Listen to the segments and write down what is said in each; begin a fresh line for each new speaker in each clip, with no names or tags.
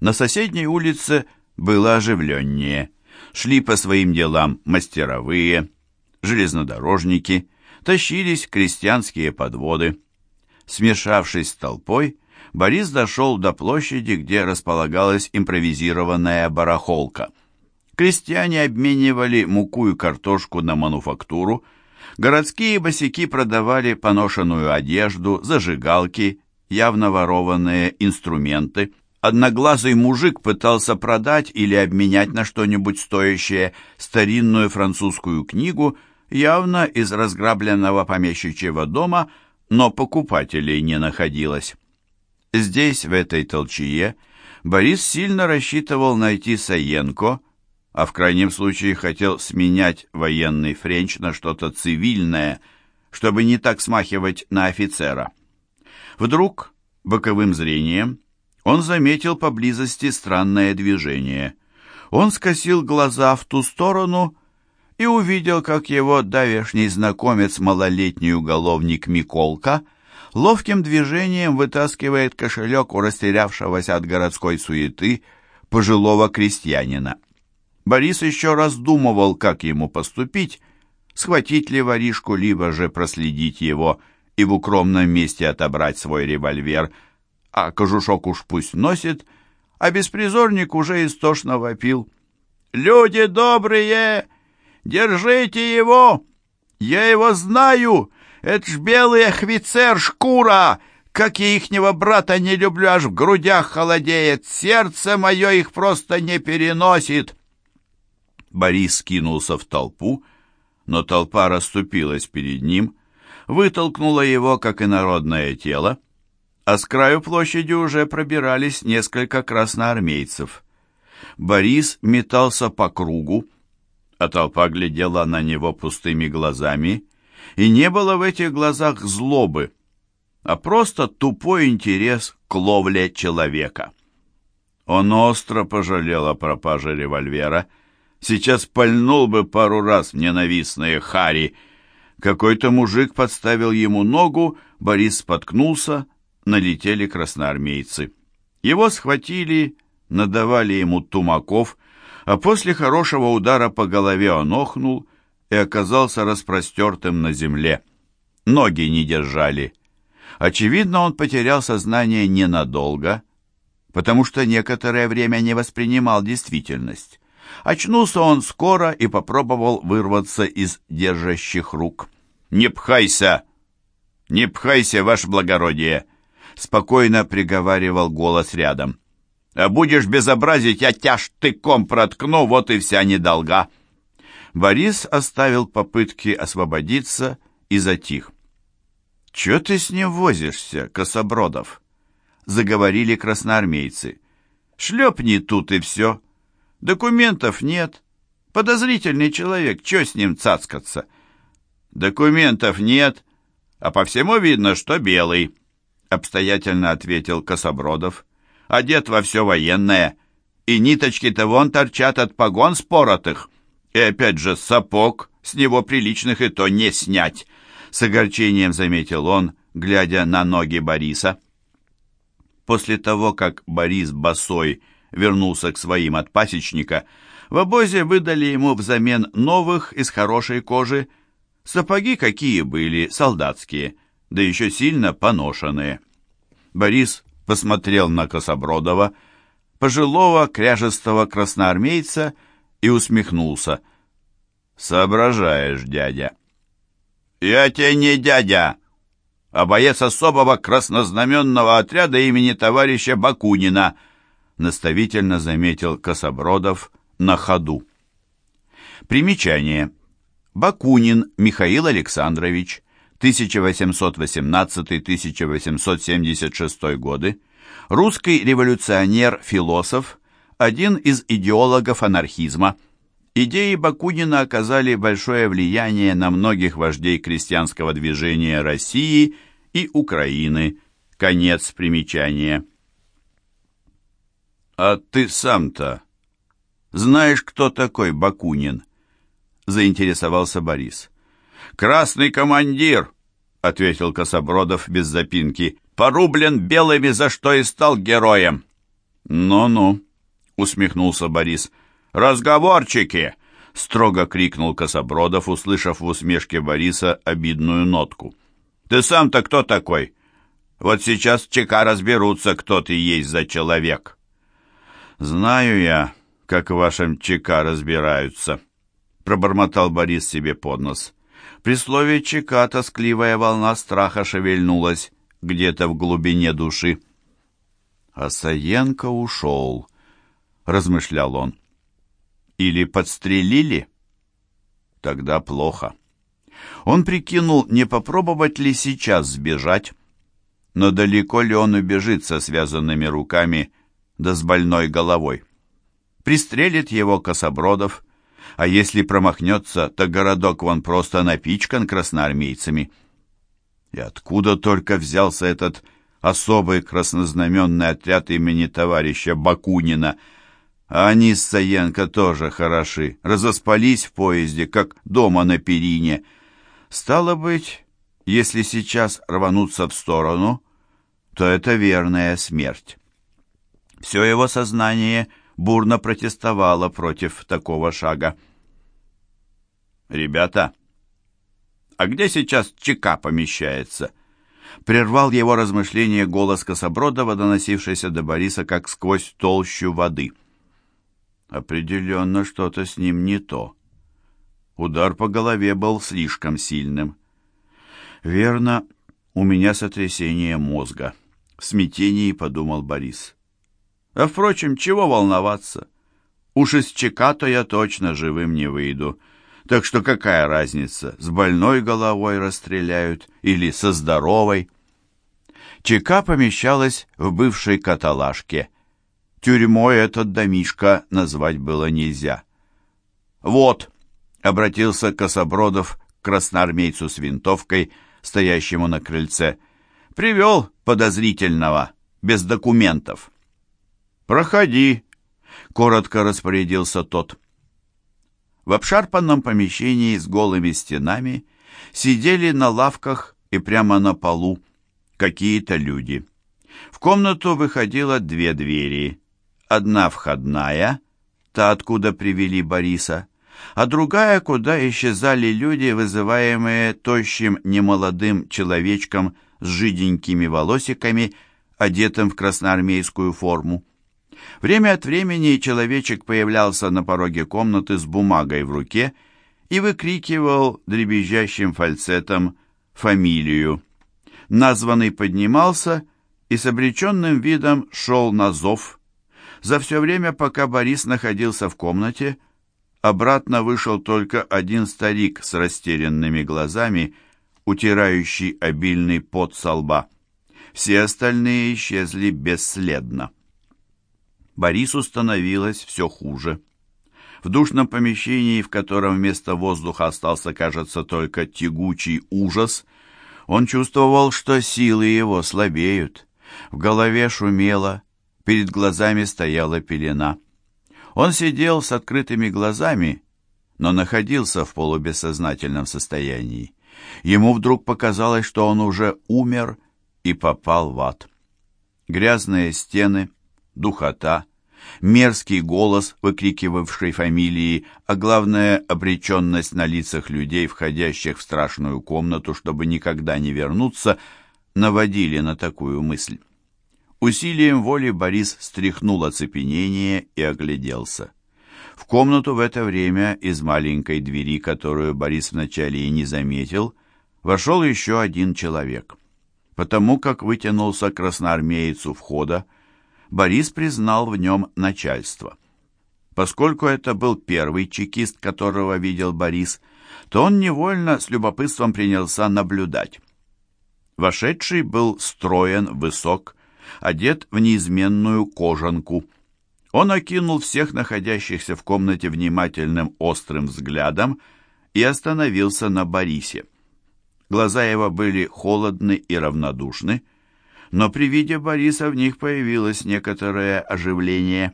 На соседней улице было оживленнее. Шли по своим делам мастеровые, железнодорожники, тащились крестьянские подводы. Смешавшись с толпой, Борис дошел до площади, где располагалась импровизированная барахолка. Крестьяне обменивали муку и картошку на мануфактуру, городские босяки продавали поношенную одежду, зажигалки, явно ворованные инструменты. Одноглазый мужик пытался продать или обменять на что-нибудь стоящее старинную французскую книгу, явно из разграбленного помещичьего дома, но покупателей не находилось. Здесь, в этой толчее, Борис сильно рассчитывал найти Саенко, а в крайнем случае хотел сменять военный френч на что-то цивильное, чтобы не так смахивать на офицера. Вдруг, боковым зрением, он заметил поблизости странное движение. Он скосил глаза в ту сторону и увидел, как его давешний знакомец, малолетний уголовник Миколка, ловким движением вытаскивает кошелек у растерявшегося от городской суеты пожилого крестьянина. Борис еще раздумывал, как ему поступить, схватить ли воришку, либо же проследить его и в укромном месте отобрать свой револьвер, а кожушок уж пусть носит, а беспризорник уже истошно вопил. «Люди добрые, держите его! Я его знаю! Это ж белый офицер, шкура! Как я ихнего брата не люблю, аж в грудях холодеет, сердце мое их просто не переносит!» Борис кинулся в толпу, но толпа расступилась перед ним, вытолкнула его, как инородное тело, а с краю площади уже пробирались несколько красноармейцев. Борис метался по кругу, а толпа глядела на него пустыми глазами, и не было в этих глазах злобы, а просто тупой интерес к ловле человека. Он остро пожалел о пропаже револьвера, сейчас пальнул бы пару раз в ненавистные хари. Какой-то мужик подставил ему ногу, Борис споткнулся, налетели красноармейцы. Его схватили, надавали ему тумаков, а после хорошего удара по голове он охнул и оказался распростертым на земле. Ноги не держали. Очевидно, он потерял сознание ненадолго, потому что некоторое время не воспринимал действительность. Очнулся он скоро и попробовал вырваться из держащих рук. «Не пхайся! Не пхайся, ваше благородие!» Спокойно приговаривал голос рядом. «А будешь безобразить, я тя штыком проткну, вот и вся недолга!» Борис оставил попытки освободиться и затих. «Чё ты с ним возишься, Кособродов?» Заговорили красноармейцы. «Шлепни тут и все!» Документов нет. Подозрительный человек, что с ним цацкаться? Документов нет, а по всему видно, что белый, обстоятельно ответил Кособродов. Одет во все военное, и ниточки-то вон торчат от погон споротых. И опять же сапог, с него приличных и то не снять, с огорчением заметил он, глядя на ноги Бориса. После того, как Борис босой вернулся к своим от пасечника, в обозе выдали ему взамен новых из хорошей кожи, сапоги какие были, солдатские, да еще сильно поношенные. Борис посмотрел на Кособродова, пожилого кряжестого красноармейца, и усмехнулся. «Соображаешь, дядя». «Я тебе не дядя, а боец особого краснознаменного отряда имени товарища Бакунина», наставительно заметил Кособродов на ходу. Примечание. Бакунин Михаил Александрович, 1818-1876 годы, русский революционер-философ, один из идеологов анархизма. Идеи Бакунина оказали большое влияние на многих вождей крестьянского движения России и Украины. Конец примечания. «А ты сам-то знаешь, кто такой Бакунин?» — заинтересовался Борис. «Красный командир!» — ответил Кособродов без запинки. «Порублен белыми, за что и стал героем!» «Ну-ну», — усмехнулся Борис. «Разговорчики!» — строго крикнул Кособродов, услышав в усмешке Бориса обидную нотку. «Ты сам-то кто такой? Вот сейчас ЧК разберутся, кто ты есть за человек». «Знаю я, как в вашем ЧК разбираются», — пробормотал Борис себе под нос. При слове ЧК тоскливая волна страха шевельнулась где-то в глубине души. «А Саенко ушел», — размышлял он. «Или подстрелили?» «Тогда плохо». Он прикинул, не попробовать ли сейчас сбежать, но далеко ли он убежит со связанными руками да с больной головой. Пристрелит его Кособродов, а если промахнется, то городок вон просто напичкан красноармейцами. И откуда только взялся этот особый краснознаменный отряд имени товарища Бакунина. А они с Саенко тоже хороши, разоспались в поезде, как дома на перине. Стало быть, если сейчас рвануться в сторону, то это верная смерть. Все его сознание бурно протестовало против такого шага. «Ребята, а где сейчас ЧК помещается?» Прервал его размышление голос Кособродова, доносившийся до Бориса как сквозь толщу воды. Определенно что-то с ним не то. Удар по голове был слишком сильным. «Верно, у меня сотрясение мозга», — в смятении подумал Борис. А впрочем, чего волноваться? Уж из ЧК-то я точно живым не выйду. Так что какая разница, с больной головой расстреляют или со здоровой? ЧК помещалась в бывшей каталажке. Тюрьмой этот домишко назвать было нельзя. «Вот», — обратился Кособродов к красноармейцу с винтовкой, стоящему на крыльце, — «привел подозрительного, без документов». «Проходи», — коротко распорядился тот. В обшарпанном помещении с голыми стенами сидели на лавках и прямо на полу какие-то люди. В комнату выходило две двери. Одна входная, та, откуда привели Бориса, а другая, куда исчезали люди, вызываемые тощим немолодым человечком с жиденькими волосиками, одетым в красноармейскую форму. Время от времени человечек появлялся на пороге комнаты с бумагой в руке и выкрикивал дребезжащим фальцетом фамилию. Названный поднимался и с обреченным видом шел на зов. За все время, пока Борис находился в комнате, обратно вышел только один старик с растерянными глазами, утирающий обильный пот со лба. Все остальные исчезли бесследно. Борису становилось все хуже. В душном помещении, в котором вместо воздуха остался, кажется, только тягучий ужас, он чувствовал, что силы его слабеют. В голове шумело, перед глазами стояла пелена. Он сидел с открытыми глазами, но находился в полубессознательном состоянии. Ему вдруг показалось, что он уже умер и попал в ад. Грязные стены, духота, мерзкий голос, выкрикивавший фамилии, а главное — обреченность на лицах людей, входящих в страшную комнату, чтобы никогда не вернуться, наводили на такую мысль. Усилием воли Борис стряхнул оцепенение и огляделся. В комнату в это время из маленькой двери, которую Борис вначале и не заметил, вошел еще один человек. Потому как вытянулся красноармеец у входа, Борис признал в нем начальство. Поскольку это был первый чекист, которого видел Борис, то он невольно с любопытством принялся наблюдать. Вошедший был строен, высок, одет в неизменную кожанку. Он окинул всех находящихся в комнате внимательным острым взглядом и остановился на Борисе. Глаза его были холодны и равнодушны, но при виде Бориса в них появилось некоторое оживление.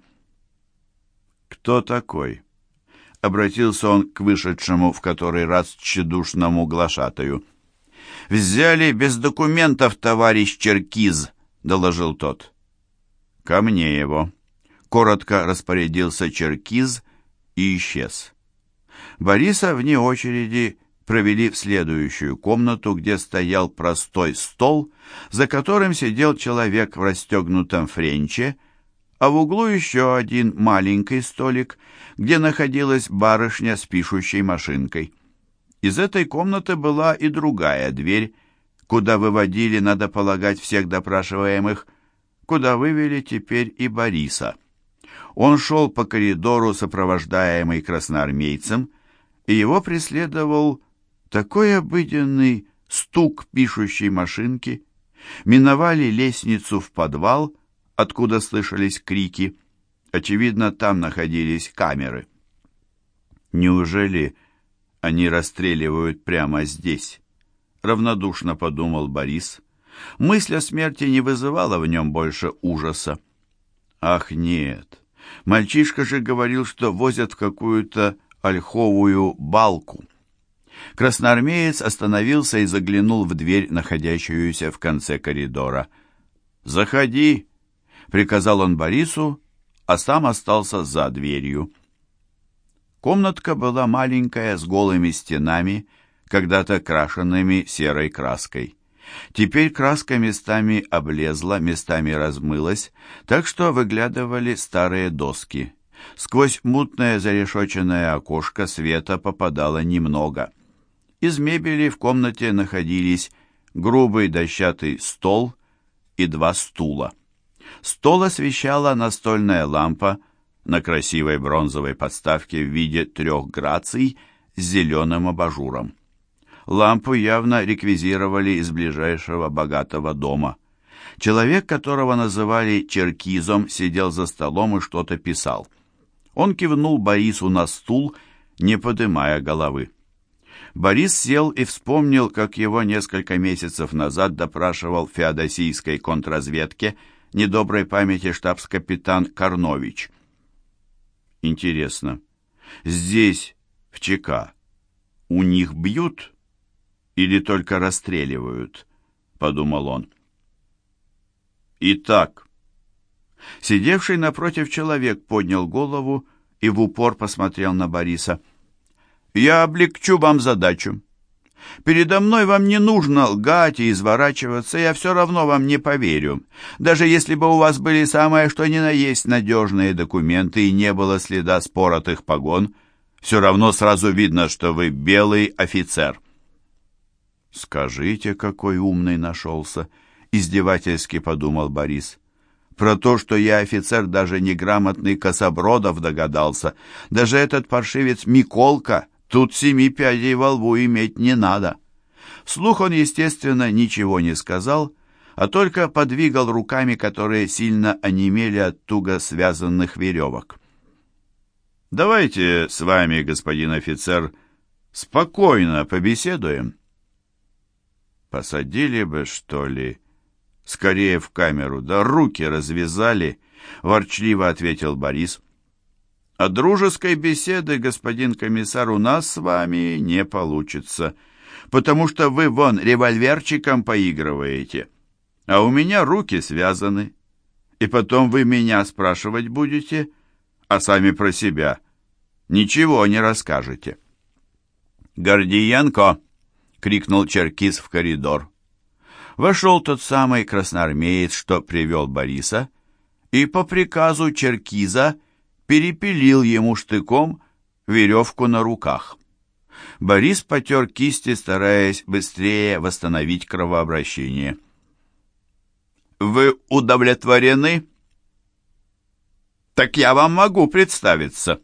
«Кто такой?» — обратился он к вышедшему в который раз тщедушному глашатаю. «Взяли без документов, товарищ Черкиз», — доложил тот. «Ко мне его», коротко распорядился Черкиз и исчез. Бориса вне очереди провели в следующую комнату, где стоял простой стол, за которым сидел человек в расстегнутом френче, а в углу еще один маленький столик, где находилась барышня с пишущей машинкой. Из этой комнаты была и другая дверь, куда выводили, надо полагать, всех допрашиваемых, куда вывели теперь и Бориса. Он шел по коридору, сопровождаемый красноармейцем, и его преследовал такой обыденный стук пишущей машинки. Миновали лестницу в подвал, откуда слышались крики. Очевидно, там находились камеры. Неужели они расстреливают прямо здесь? Равнодушно подумал Борис. Мысль о смерти не вызывала в нем больше ужаса. Ах, нет. Мальчишка же говорил, что возят в какую-то ольховую балку. Красноармеец остановился и заглянул в дверь, находящуюся в конце коридора. «Заходи!» — приказал он Борису, а сам остался за дверью. Комнатка была маленькая, с голыми стенами, когда-то крашенными серой краской. Теперь краска местами облезла, местами размылась, так что выглядывали старые доски. Сквозь мутное зарешоченное окошко света попадало немного. Из мебели в комнате находились грубый дощатый стол и два стула. Стол освещала настольная лампа на красивой бронзовой подставке в виде трех граций с зеленым абажуром. Лампу явно реквизировали из ближайшего богатого дома. Человек, которого называли Черкизом, сидел за столом и что-то писал. Он кивнул Борису на стул, не подымая головы. Борис сел и вспомнил, как его несколько месяцев назад допрашивал в феодосийской контрразведке недоброй памяти штабс-капитан Карнович. Интересно, здесь, в ЧК, у них бьют или только расстреливают? Подумал он. Итак, сидевший напротив человек поднял голову и в упор посмотрел на Бориса. Я облегчу вам задачу. Передо мной вам не нужно лгать и изворачиваться, я все равно вам не поверю. Даже если бы у вас были самое что ни на есть надежные документы и не было следа споротых погон, все равно сразу видно, что вы белый офицер. «Скажите, какой умный нашелся!» — издевательски подумал Борис. Про то, что я офицер, даже неграмотный Кособродов догадался. Даже этот паршивец Миколка Тут семи пядей во лбу иметь не надо. Вслух он, естественно, ничего не сказал, а только подвигал руками, которые сильно онемели от туго связанных веревок. «Давайте с вами, господин офицер, спокойно побеседуем». «Посадили бы, что ли?» «Скорее в камеру, да руки развязали», — ворчливо ответил Борис. От дружеской беседы, господин комиссар, у нас с вами не получится, потому что вы вон револьверчиком поигрываете, а у меня руки связаны. И потом вы меня спрашивать будете, а сами про себя ничего не расскажете. «Гордиенко!» — крикнул Черкис в коридор. Вошел тот самый красноармеец, что привел Бориса, и по приказу Черкиза перепилил ему штыком веревку на руках. Борис потер кисти, стараясь быстрее восстановить кровообращение. «Вы удовлетворены?» «Так я вам могу представиться».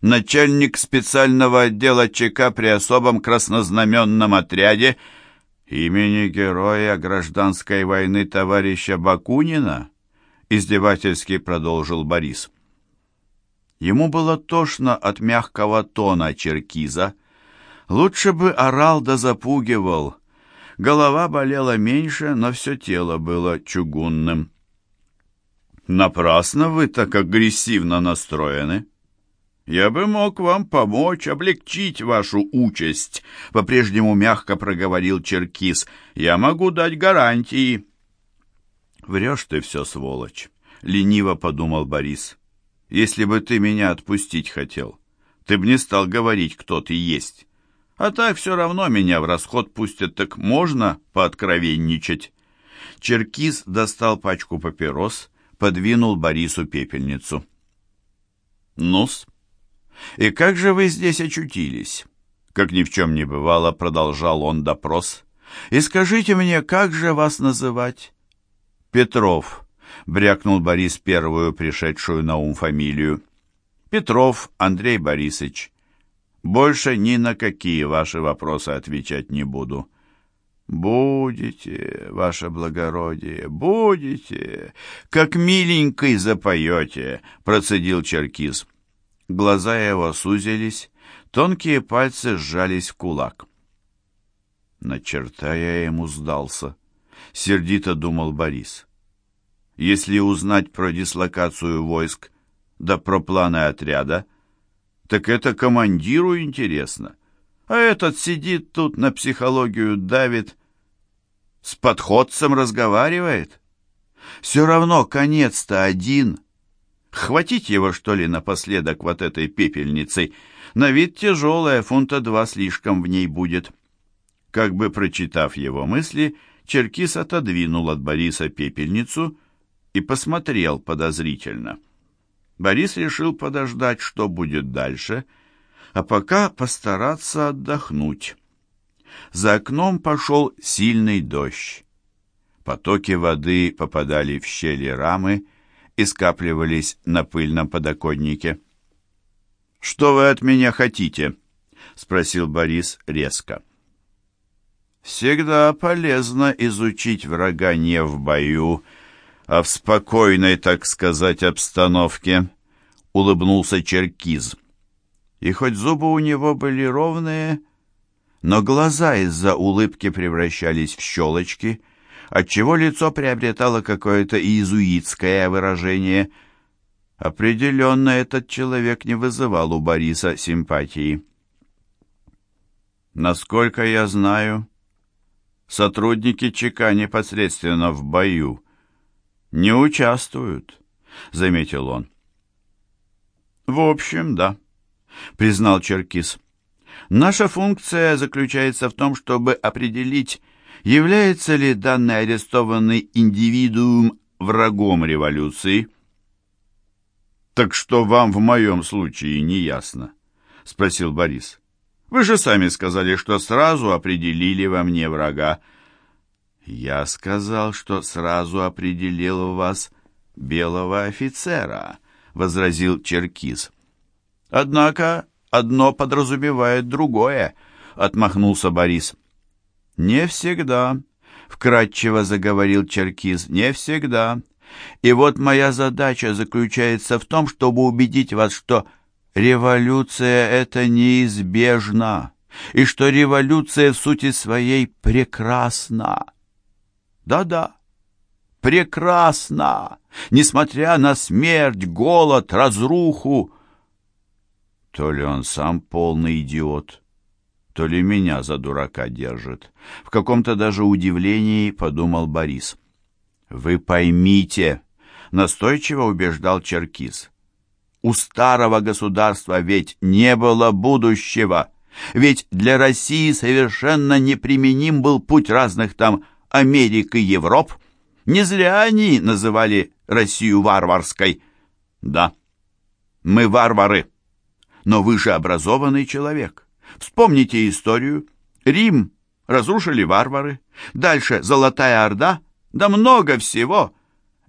Начальник специального отдела ЧК при особом краснознаменном отряде имени героя гражданской войны товарища Бакунина, издевательски продолжил Борис. Ему было тошно от мягкого тона черкиза. Лучше бы орал да запугивал. Голова болела меньше, но все тело было чугунным. «Напрасно вы так агрессивно настроены. Я бы мог вам помочь, облегчить вашу участь», — по-прежнему мягко проговорил Черкиз. «Я могу дать гарантии». «Врешь ты все, сволочь. — лениво подумал Борис. «Если бы ты меня отпустить хотел, ты б не стал говорить, кто ты есть. А так все равно меня в расход пустят, так можно пооткровенничать». Черкис достал пачку папирос, подвинул Борису пепельницу. «Ну-с, и как же вы здесь очутились?» Как ни в чем не бывало, продолжал он допрос. «И скажите мне, как же вас называть?» «Петров», — брякнул Борис первую пришедшую на ум фамилию. «Петров Андрей Борисович. Больше ни на какие ваши вопросы отвечать не буду». «Будете, ваше благородие, будете, как миленький запоете», — процедил Черкиз. Глаза его сузились, тонкие пальцы сжались в кулак. На черта я ему сдался, — сердито думал Борис. Если узнать про дислокацию войск, да про планы отряда, так это командиру интересно. А этот сидит тут, на психологию давит, с подходцем разговаривает. Все равно конец-то один. Хватить его, что ли, напоследок вот этой пепельницей? На вид тяжелая, фунта два слишком в ней будет. Как бы прочитав его мысли, Черкис отодвинул от Бориса пепельницу и посмотрел подозрительно. Борис решил подождать, что будет дальше, а пока постараться отдохнуть. За окном пошел сильный дождь. Потоки воды попадали в щели рамы и скапливались на пыльном подоконнике. «Что вы от меня хотите?» — спросил Борис резко. «Всегда полезно изучить врага не в бою, а в спокойной, так сказать, обстановке», — улыбнулся Черкиз. И хоть зубы у него были ровные, но глаза из-за улыбки превращались в щелочки, отчего лицо приобретало какое-то иезуитское выражение. Определенно этот человек не вызывал у Бориса симпатии. Насколько я знаю, сотрудники ЧК непосредственно в бою не участвуют, заметил он. В общем, да, признал Черкис. Наша функция заключается в том, чтобы определить, является ли данный арестованный индивидуум врагом революции. «Так что вам в моем случае не ясно?» — спросил Борис. «Вы же сами сказали, что сразу определили во мне врага». «Я сказал, что сразу определил в вас белого офицера», — возразил Черкис. «Однако одно подразумевает другое», — отмахнулся Борис. «Не всегда», — вкратчиво заговорил Черкиз, — «не всегда. И вот моя задача заключается в том, чтобы убедить вас, что революция — это неизбежно, и что революция в сути своей прекрасна. Да-да, прекрасна, несмотря на смерть, голод, разруху, то ли он сам полный идиот, то ли меня за дурака держит. В каком-то даже удивлении подумал Борис. «Вы поймите», — настойчиво убеждал Черкис, «у старого государства ведь не было будущего, ведь для России совершенно неприменим был путь разных там Америк и Европ. Не зря они называли Россию варварской. Да, мы варвары» но вы же образованный человек. Вспомните историю. Рим разрушили варвары. Дальше Золотая Орда. Да много всего.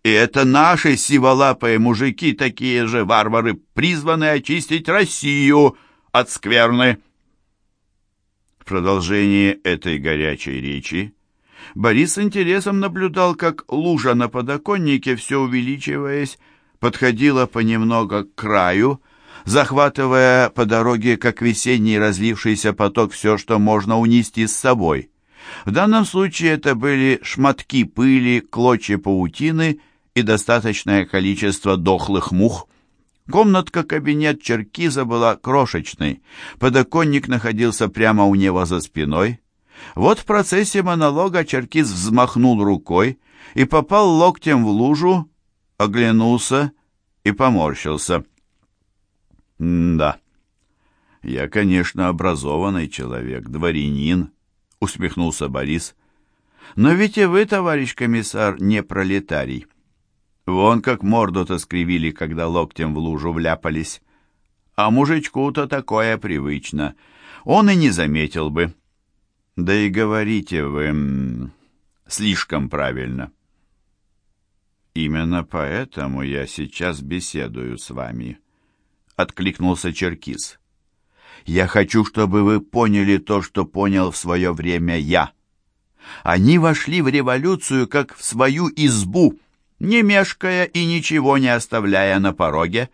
И это наши сиволапые мужики, такие же варвары, призваны очистить Россию от скверны. В продолжении этой горячей речи Борис с интересом наблюдал, как лужа на подоконнике, все увеличиваясь, подходила понемногу к краю, захватывая по дороге, как весенний разлившийся поток, все, что можно унести с собой. В данном случае это были шматки пыли, клочья паутины и достаточное количество дохлых мух. Комнатка-кабинет Черкиза была крошечной, подоконник находился прямо у него за спиной. Вот в процессе монолога Черкиз взмахнул рукой и попал локтем в лужу, оглянулся и поморщился. «Да, я, конечно, образованный человек, дворянин», — усмехнулся Борис. «Но ведь и вы, товарищ комиссар, не пролетарий. Вон как морду-то скривили, когда локтем в лужу вляпались. А мужичку-то такое привычно. Он и не заметил бы. Да и говорите вы слишком правильно». «Именно поэтому я сейчас беседую с вами», — откликнулся Черкис. «Я хочу, чтобы вы поняли то, что понял в свое время я. Они вошли в революцию, как в свою избу, не мешкая и ничего не оставляя на пороге,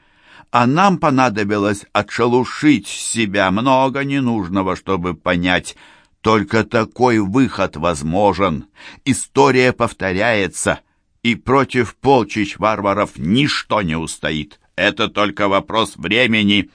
а нам понадобилось отшелушить себя много ненужного, чтобы понять, только такой выход возможен. История повторяется» и против полчищ варваров ничто не устоит. Это только вопрос времени.